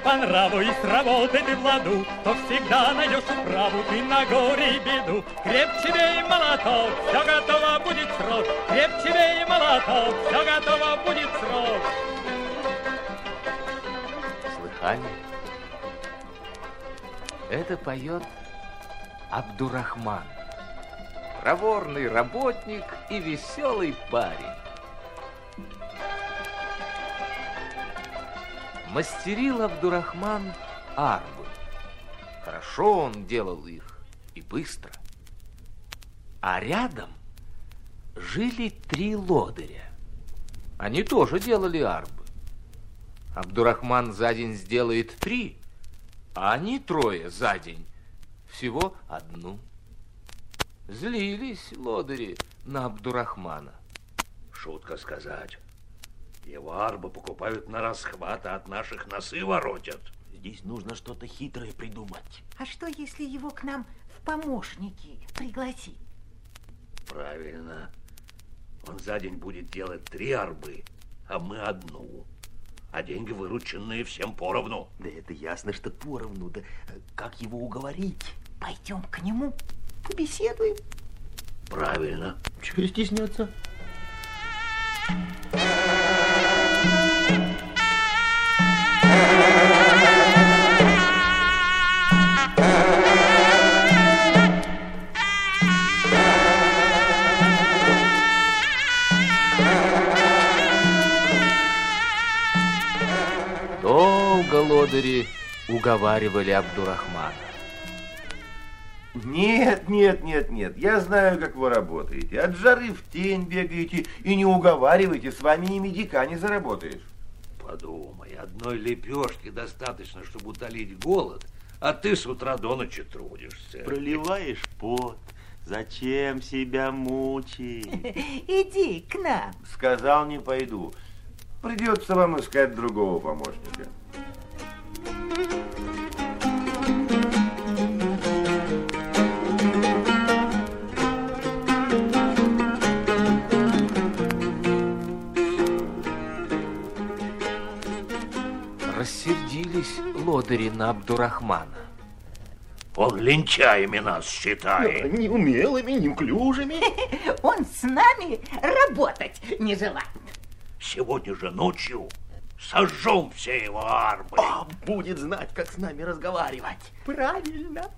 по нраву и с работой ты в ладу, то всегда найдешь управу ты на горе и беду. Крепче бей молоток, все готово будет срок. Крепче бей молоток, все готово будет срок. Слыхали? Это поет Абдурахман. Проворный работник и веселый парень. Мастерил Абдурахман арбы. Хорошо он делал их и быстро. А рядом жили три лодыря. Они тоже делали арбы. Абдурахман за день сделает три, а они трое за день всего одну. Злились лодыри на Абдурахмана. Шутка сказать. Его арбы покупают на расхват, а от наших носы воротят. Здесь нужно что-то хитрое придумать. А что, если его к нам в помощники пригласить? Правильно. Он за день будет делать три арбы, а мы одну. А деньги вырученные всем поровну. Да это ясно, что поровну. Да как его уговорить? Пойдем к нему, побеседуем. Правильно. Чего стесняться? Лодыри уговаривали Абдурахмана. Нет, нет, нет, нет. Я знаю, как вы работаете. От жары в тень бегаете и не уговаривайте. С вами и медика не заработаешь. Подумай, одной лепешки достаточно, чтобы утолить голод, а ты с утра до ночи трудишься. Проливаешь пот. Зачем себя мучить? Иди к нам. Сказал, не пойду. Придется вам искать другого помощника. Рассердились лодыри на Абдурахмана. Он лентяями нас считает. Неумелыми, неуклюжими. Он с нами работать не желает. Сегодня же ночью сожжем все его арбы. А, будет знать, как с нами разговаривать. Правильно,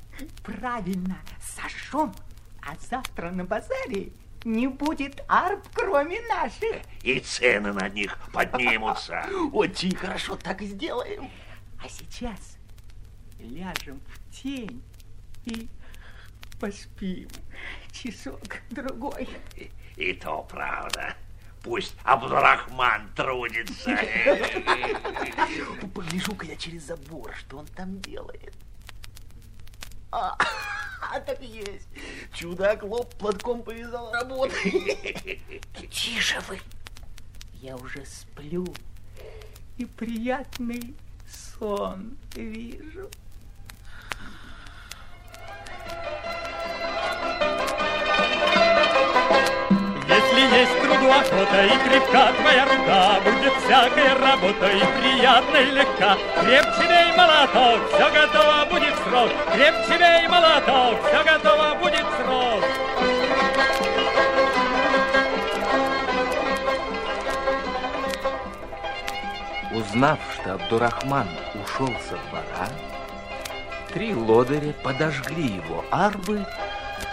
правильно. Сожжем, а завтра на базаре не будет арб, кроме наших. И цены на них поднимутся. Очень хорошо, так и сделаем. А сейчас ляжем в тень и поспим часок-другой. И, и то правда. Пусть Абдурахман трудится. Погляжу-ка я через забор, что он там делает. А, так и есть. Чудак лоб платком повязал, работает. Тише вы. Я уже сплю и приятный сон вижу. Охота и крепка твоя рука, Будет всякая работа и приятно и легка. Крепче бей молоток, все готово будет срок. Крепче бей молоток, все готово будет срок. Узнав, что Абдурахман ушел со двора, три лодыря подожгли его арбы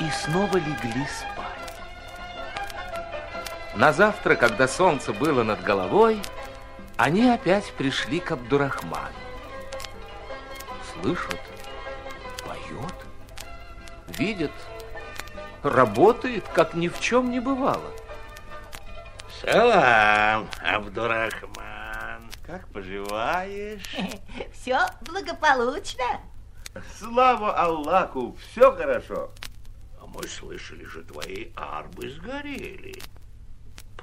и снова легли спать. На завтра, когда солнце было над головой, они опять пришли к Абдурахману. Слышат, поет, видят, работает, как ни в чем не бывало. Салам, Абдурахман. Как поживаешь? Все благополучно. Слава Аллаху, все хорошо. А мы слышали же, твои арбы сгорели.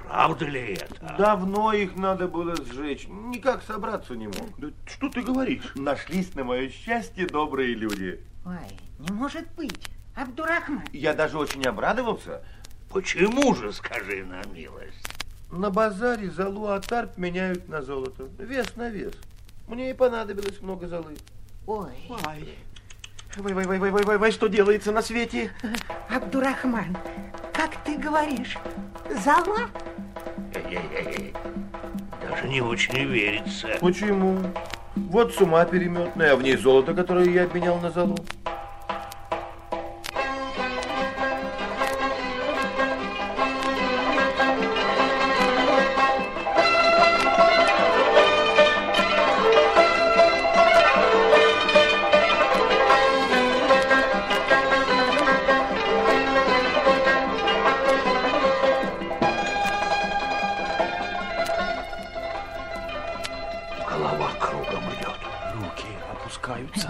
Правда ли это? Давно их надо было сжечь. Никак собраться не мог. Да что ты говоришь? Нашлись на мое счастье добрые люди. Ой, не может быть. Абдурахман. Я даже очень обрадовался. Почему же, скажи на милость? На базаре залу от арб меняют на золото. Вес на вес. Мне и понадобилось много золы. Ой, Ай. Вай, вай, вай, вай, вай, вай, что делается на свете? Абдурахман, ты говоришь, зала? Даже не очень верится. Почему? Вот сума переметная, а в ней золото, которое я обменял на золу.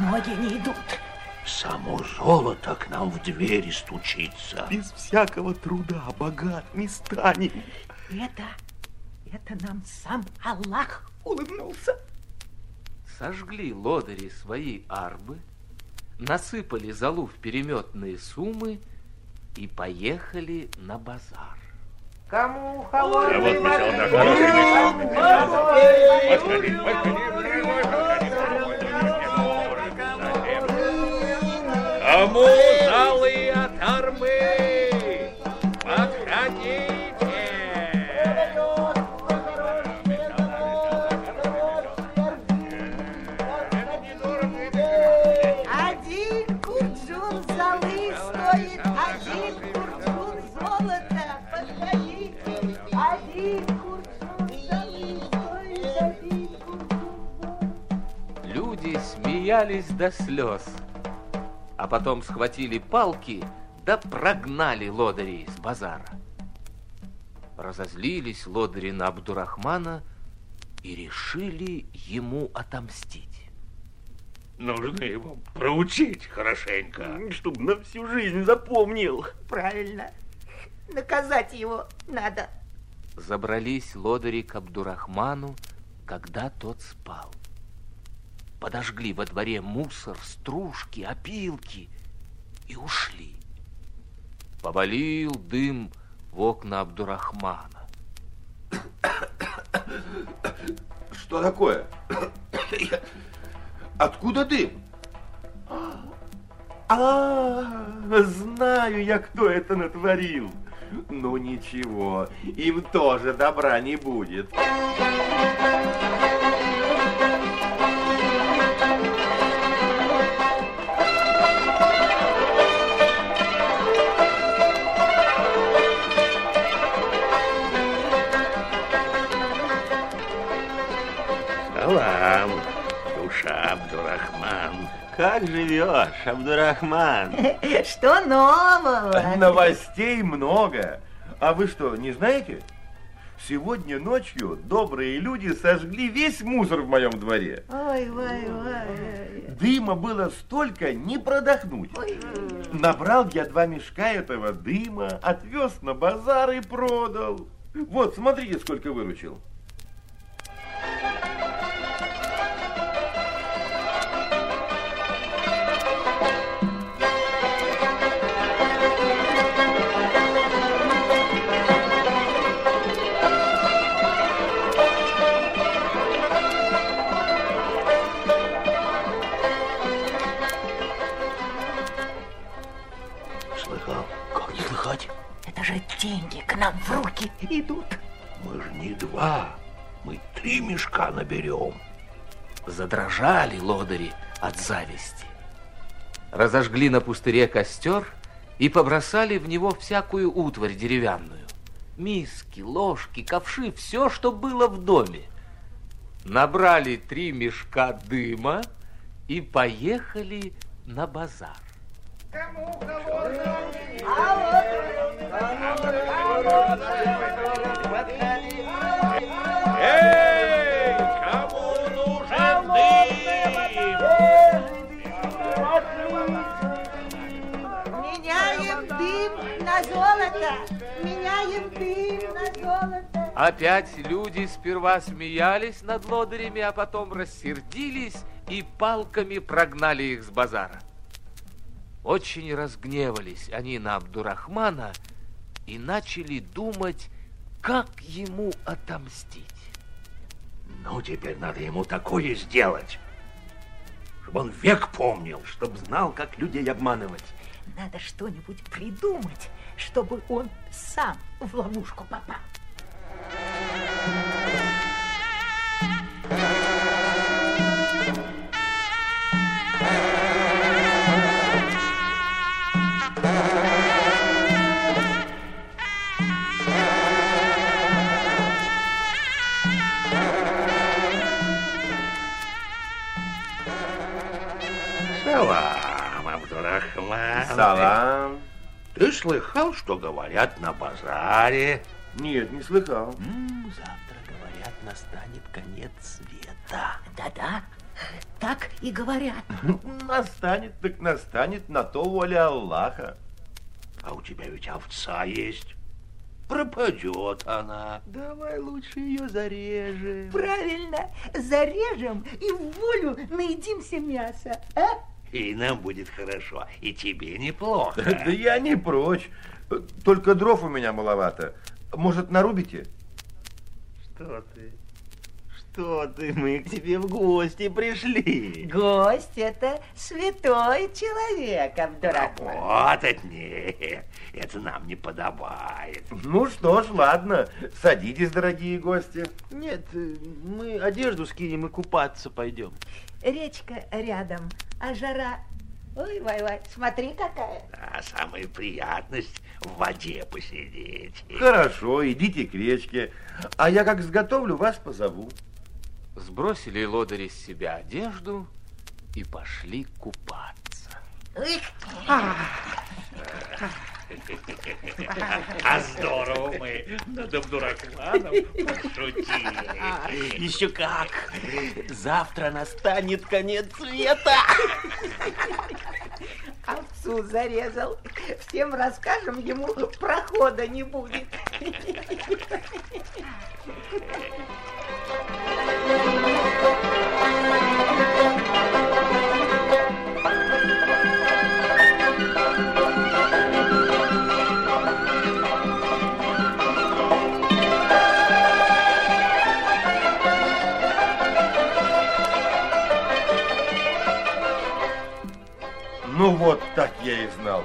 Ноги не идут. Само золото к нам в двери стучится. Без всякого труда богат не станем. Это, это нам сам Аллах улыбнулся. Сожгли лодыри свои арбы, насыпали золу в переметные суммы и поехали на базар. Кому А вот мешал, да, хороший мешал. Подходи, подходи, Кому смеялись до слез, а потом схватили палки да прогнали лодырей с базара. Разозлились лодыри на Абдурахмана и решили ему отомстить. Нужно его проучить хорошенько. Чтобы на всю жизнь запомнил. Правильно. Наказать его надо. Забрались лодыри к Абдурахману, когда тот спал. Подожгли во дворе мусор, стружки, опилки и ушли. Повалил дым в окна Абдурахмана. Что такое? Откуда дым? А, знаю я, кто это натворил. Ну ничего, им тоже добра не будет. Салам, душа Абдурахман. Как живешь, Абдурахман? Что нового? Новостей много. А вы что, не знаете? Сегодня ночью добрые люди сожгли весь мусор в моем дворе. Ой, ой, ой. Дыма было столько, не продохнуть. Ой. Набрал я два мешка этого дыма, отвез на базар и продал. Вот, смотрите, сколько выручил. Слыхал? Как не слыхать? Это же деньги к нам в руки идут. Мы же не два, мы три мешка наберем. Задрожали лодыри от зависти. Разожгли на пустыре костер и побросали в него всякую утварь деревянную. Миски, ложки, ковши, все, что было в доме. Набрали три мешка дыма и поехали на базар. Опять люди сперва смеялись над лодырями, а потом рассердились и палками прогнали их с базара. Очень разгневались они на Абдурахмана и начали думать, как ему отомстить. Ну, теперь надо ему такое сделать, чтобы он век помнил. Чтоб знал, как людей обманывать. Надо что-нибудь придумать, чтобы он сам в ловушку попал. Слыхал, что говорят на базаре? Нет, не слыхал. М, завтра, говорят, настанет конец света. Да-да, так и говорят. Настанет, так настанет, на то воля Аллаха. А у тебя ведь овца есть. Пропадет она. Давай лучше ее зарежем. Правильно, зарежем и в волю наедимся мяса, а? И нам будет хорошо, и тебе неплохо. Да я не прочь. Только дров у меня маловато. Может, нарубите? Что ты? Что ты? Мы к тебе в гости пришли. Гость это святой человек, Абдурахман. Работать нет, это нам не подобает. Ну что ж, ладно. Садитесь, дорогие гости. Нет, мы одежду скинем и купаться пойдем. Речка рядом, а жара... Ой, вай, вай, смотри какая. А самая приятность в воде посидеть. Хорошо, идите к речке. А я как сготовлю, вас позову. Сбросили лодыри с себя одежду и пошли купаться. А здорово мы над Абдурахманом пошутили. Еще как! Завтра настанет конец света. Овцу зарезал. Всем расскажем, ему прохода не будет. Ну вот, так я и знал.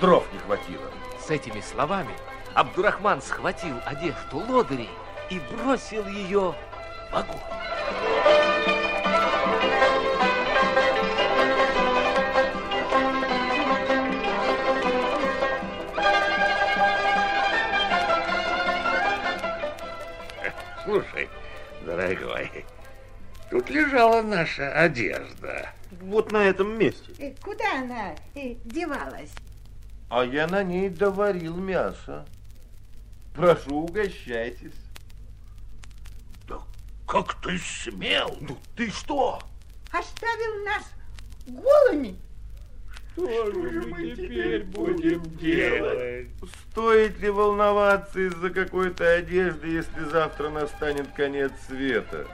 Дров не хватило. С этими словами Абдурахман схватил одежду лодырей и бросил ее в огонь. Слушай, дорогой, тут лежала наша одежда. Вот на этом месте. Э, Куда она э, девалась? А я на ней доварил мясо. Прошу, угощайтесь. Да как ты смел? Ну ты что? Оставил нас голыми? Что же мы теперь будем делать? Стоит ли волноваться из-за какой-то одежды, если завтра настанет конец света?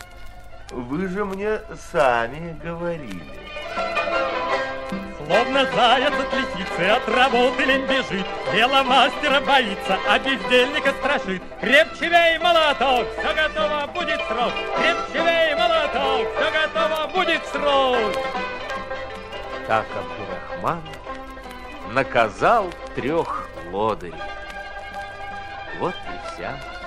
Вы же мне сами говорили. Словно заяц от лисицы от работы лень бежит, Дело мастера боится, а бездельника страшит. Крепче вей молоток, все готово будет срок. Крепче вей молоток, все готово будет срок. Так Абдурахман наказал трех лодырей. Вот и вся.